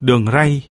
đường ray.